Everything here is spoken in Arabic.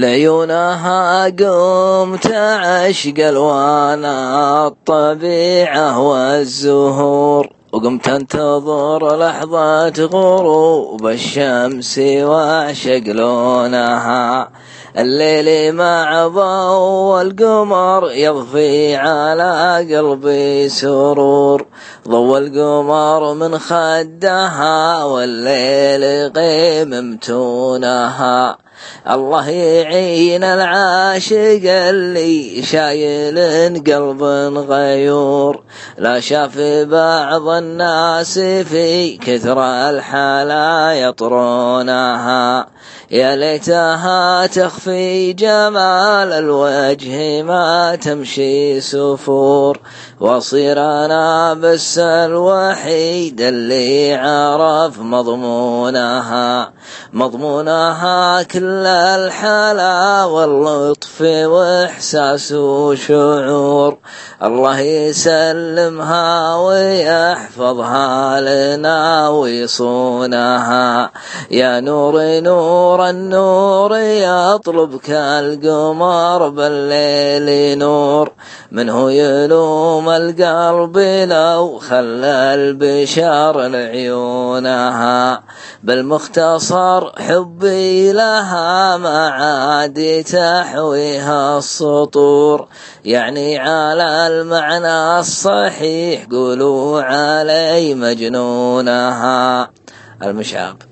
لعيونها قمت عشق الوان الطبيعة والزهور. وقمت انتظر لحظة غروب الشمس واعشق لونها. الليل مع ضوء القمر يضفي على قلبي سرور. ضوء القمر من خدها والليل قيم متونها. الله يعين العاشق اللي شايل قلب غيور. لا شاف بعض الناس في كثر الحلا يطرونها. يا ليتها تخفي جمال الوجه ما تمشي سفور. واصير أنا بس الوحيد اللي عرف مضمونها. مضمونها كل الحلا واللطف وإحساس وشعور. الله يسلمها ويحفظها لنا ويصونها. يا نور نور النور يطلبك القمر بالليل نور. منه يلوم القلب لو خلى البشر لعيونها. بالمختصر حبي لها ما عاد تحويها السطور. يعني على المعنى الصحيح قولوا علي مجنونها. المشعب